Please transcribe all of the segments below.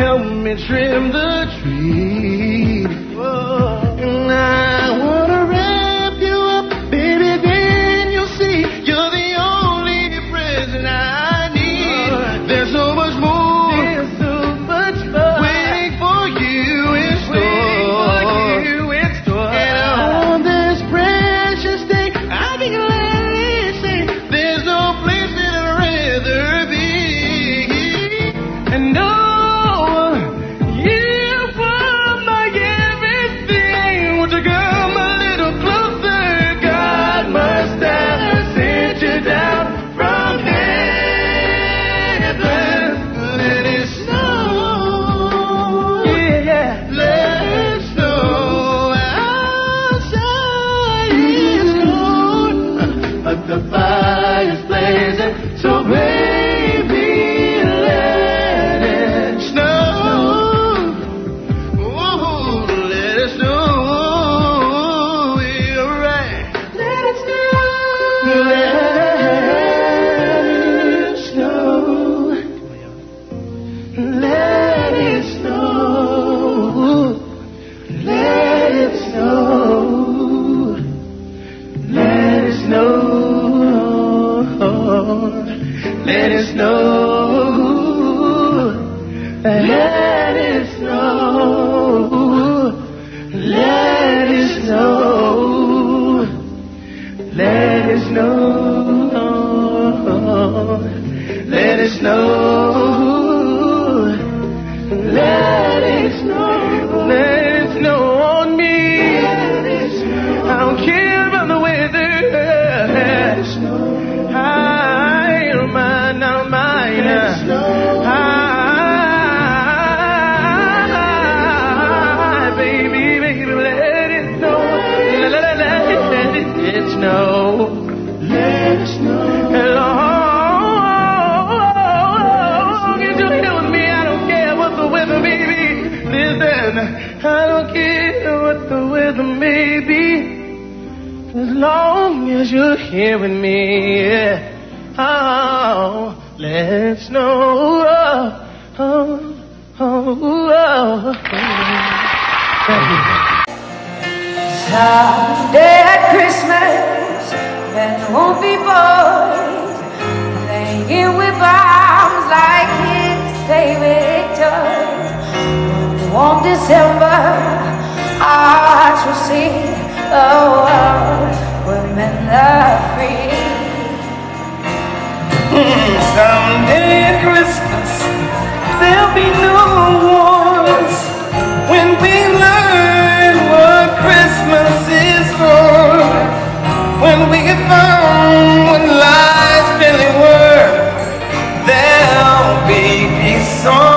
help me trim the tree. Someday at Christmas, men won't be boys playing with bombs like kids play with toys. One warm December, our hearts will see a world where men are free. Hmm, someday at Christmas, there'll be no wars when we learn. Christmas is for when we get found when lies really work, There'll be peace on.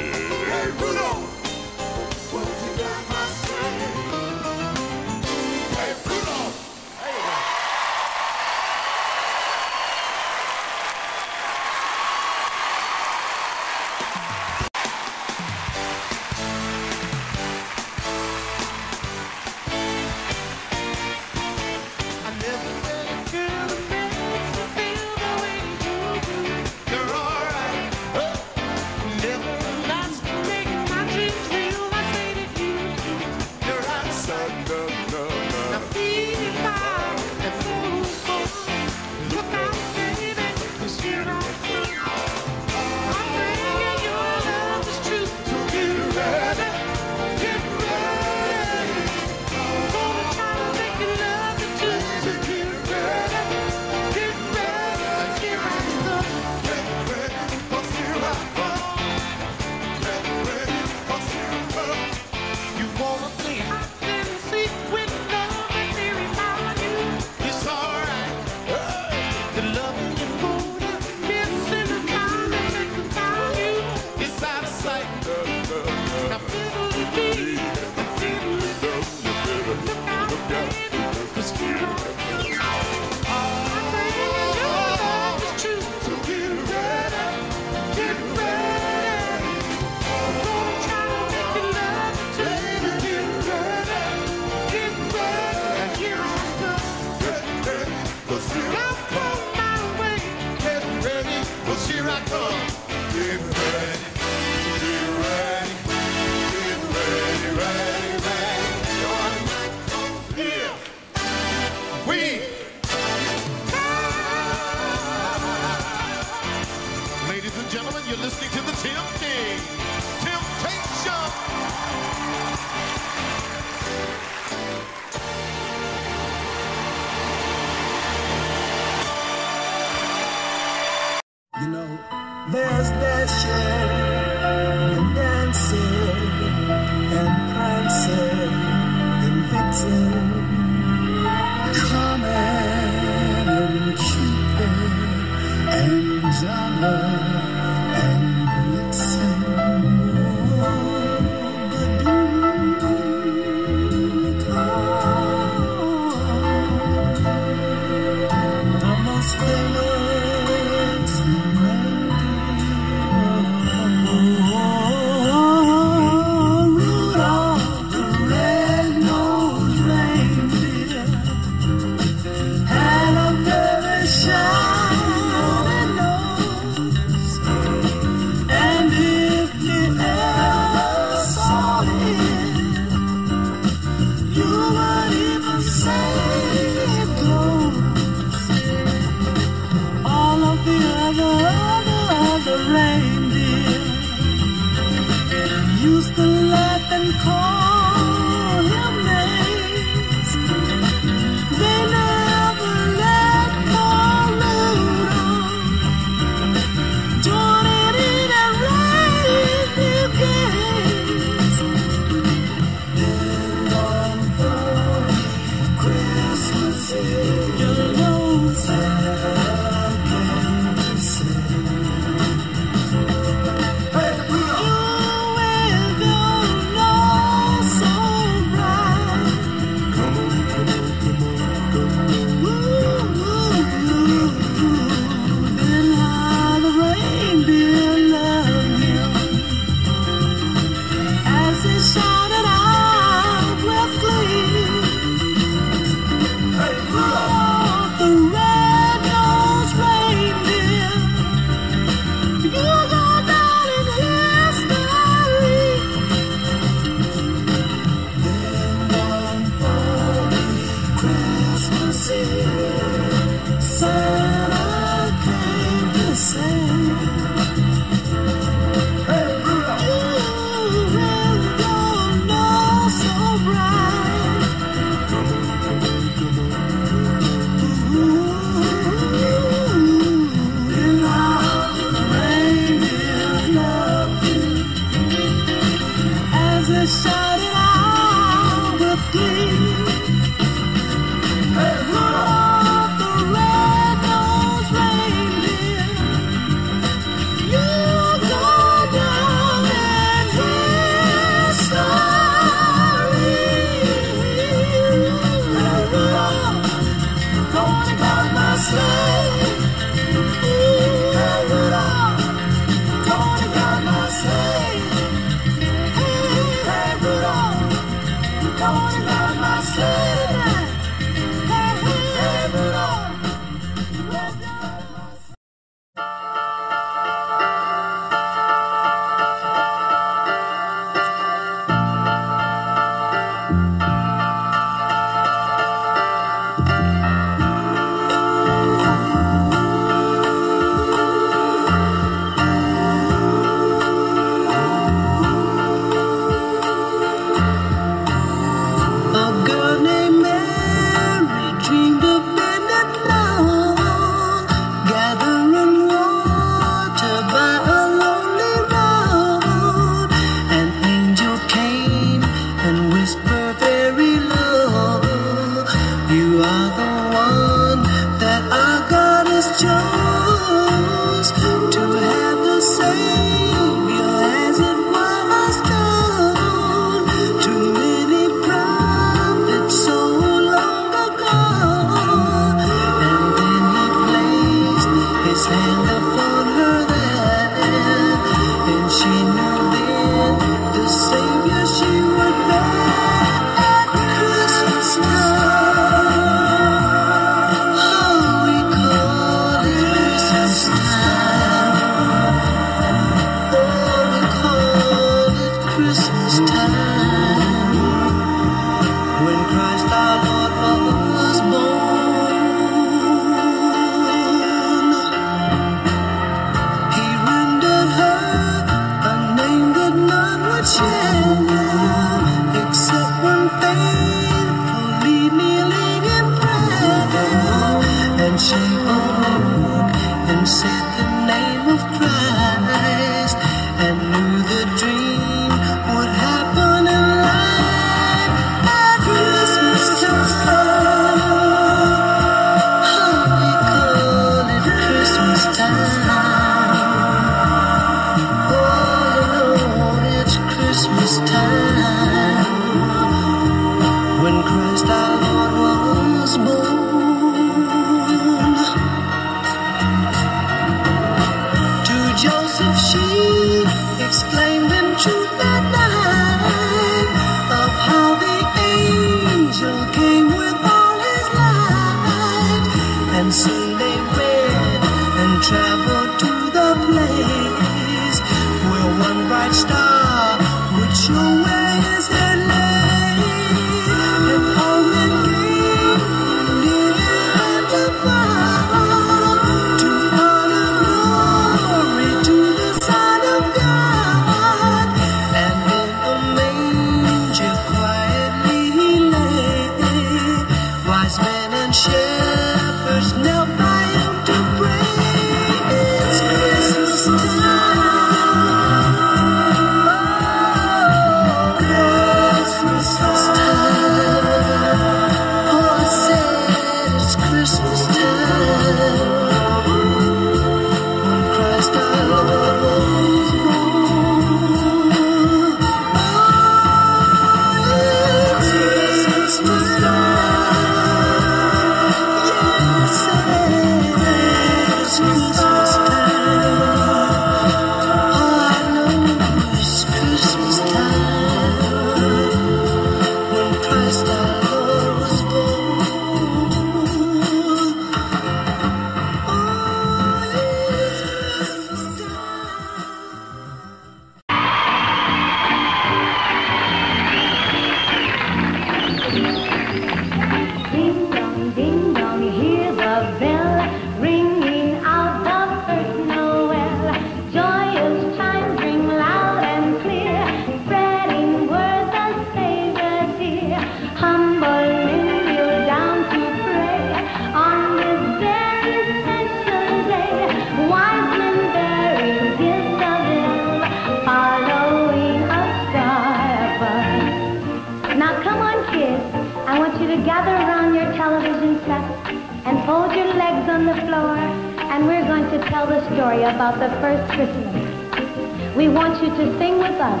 tell the story about the first Christmas. We want you to sing with us.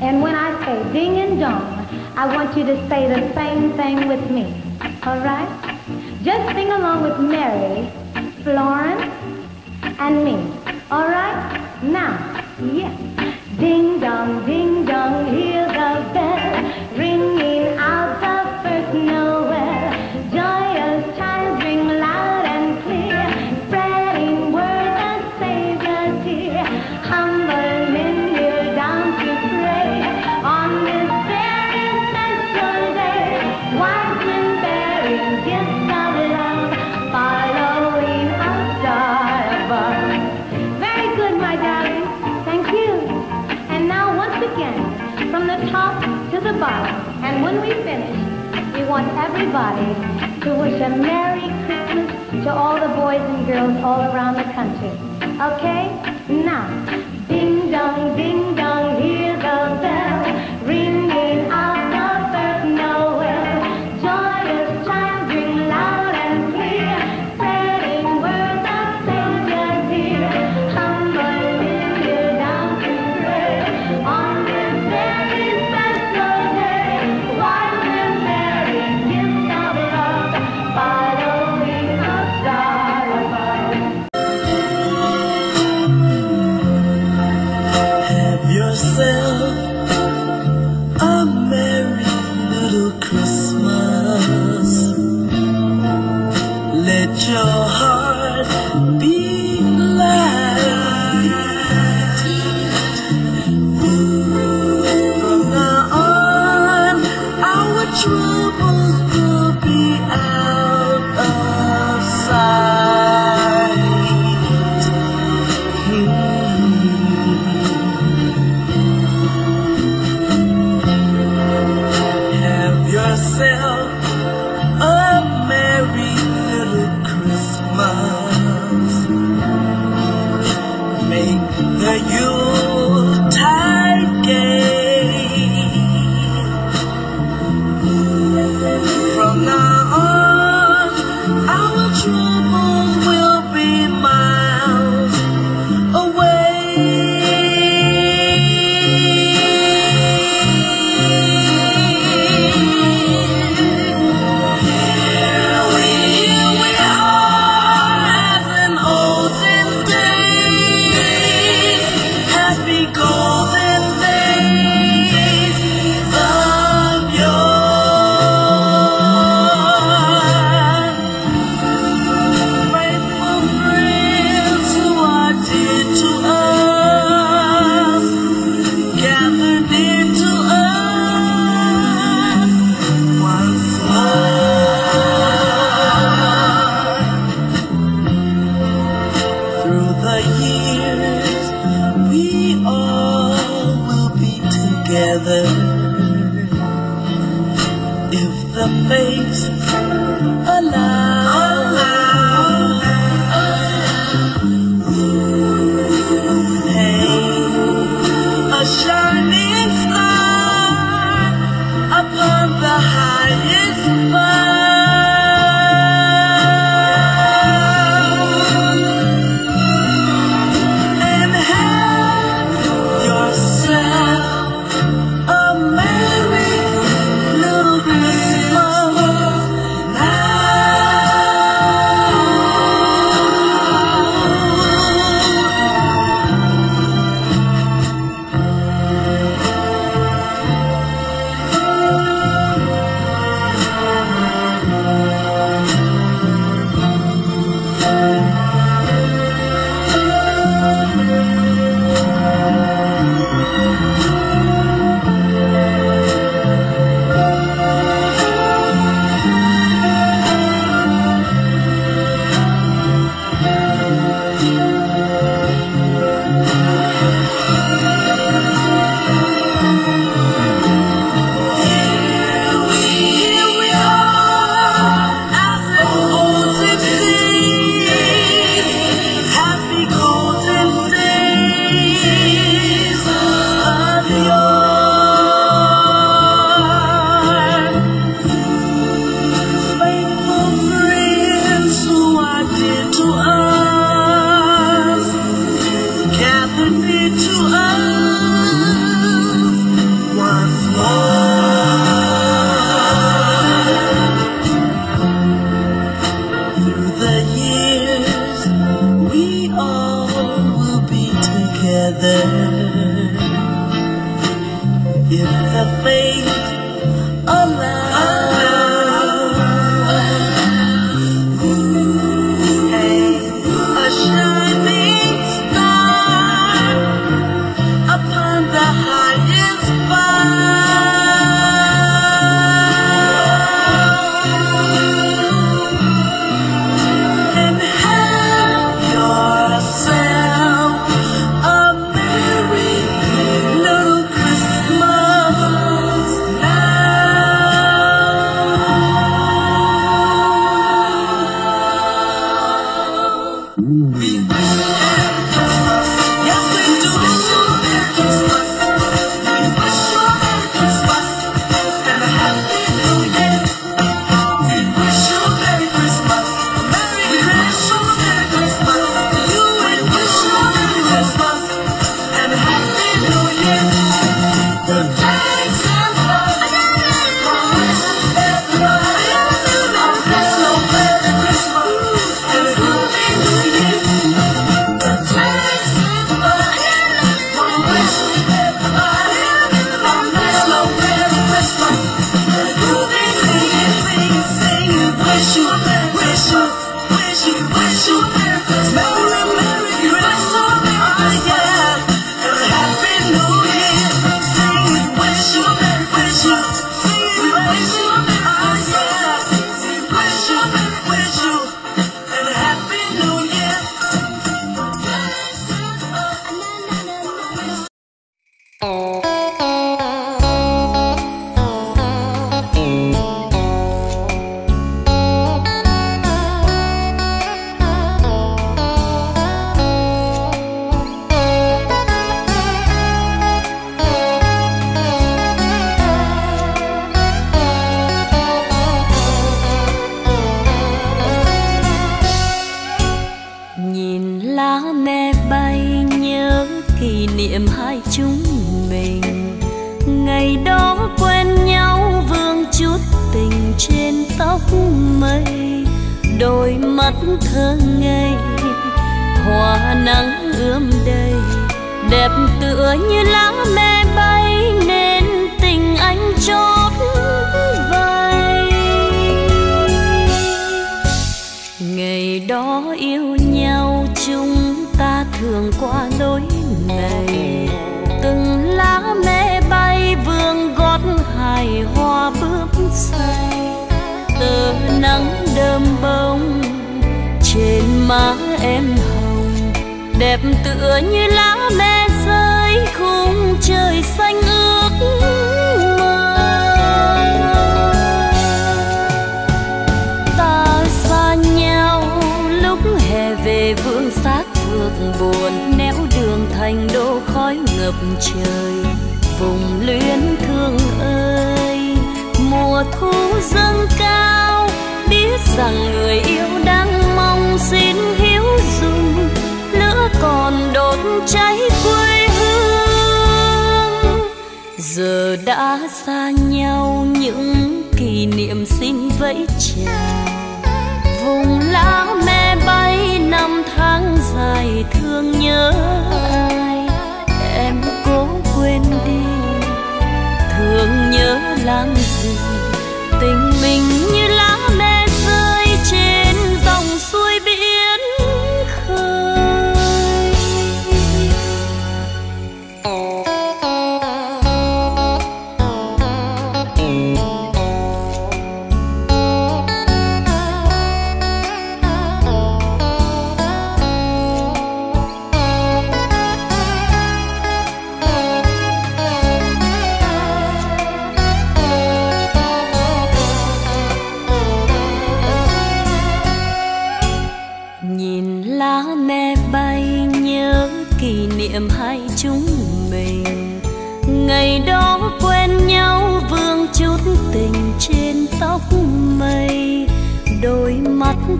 And when I say ding and dong, I want you to say the same thing with me. All right? Just sing along with Mary, Florence, and me. All right? Now, yes. Ding dong, ding dong, here's want everybody to wish a Merry Christmas to all the boys and girls all around the country. Okay? Now, ding dong, ding dong,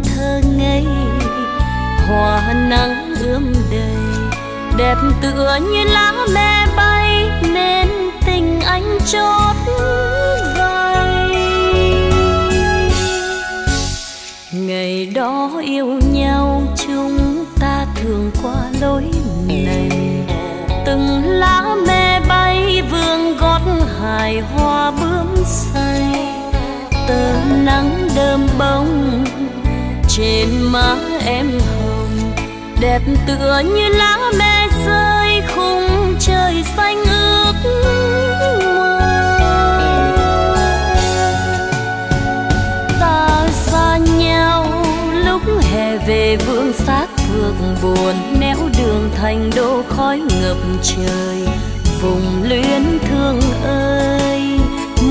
thơ ngây. Hoa nắng ươm đầy, đẹp tựa như lá me bay, nên tình anh chót vay ngày đó yêu nhau, chúng ta thường qua lối này. Từng lá me bay, vương gót hài hoa bướm say. Tơ nắng đơm bông trên má em hồng. Đẹp tựa như lá me rơi khung trời xanh ước mơ. Ta xa nhau lúc hè về vương xác phước buồn néo đường thành đô khói ngập trời. Vùng luyến thương ơi,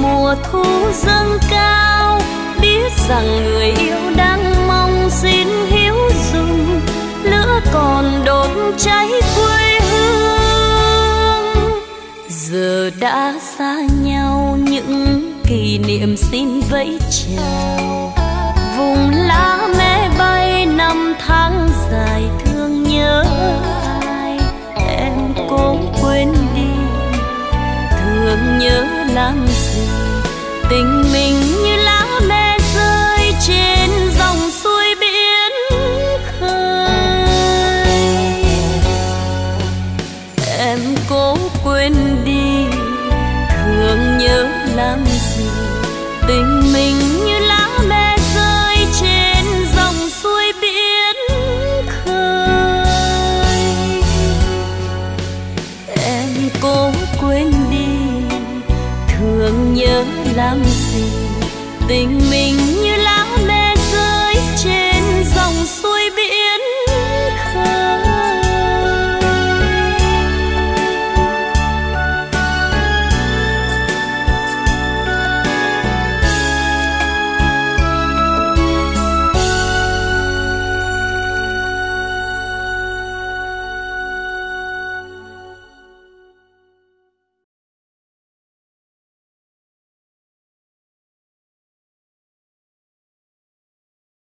mùa thu dâng cao, biết rằng người yêu đang xin hiếu dùng, lửa còn đốt cháy quê hương. Giờ đã xa nhau, những kỷ niệm xin vẫy chào. Vùng lá mẹ bay, năm tháng dài thương nhớ ai? Em cố quên đi. Thương nhớ làm gì tình mình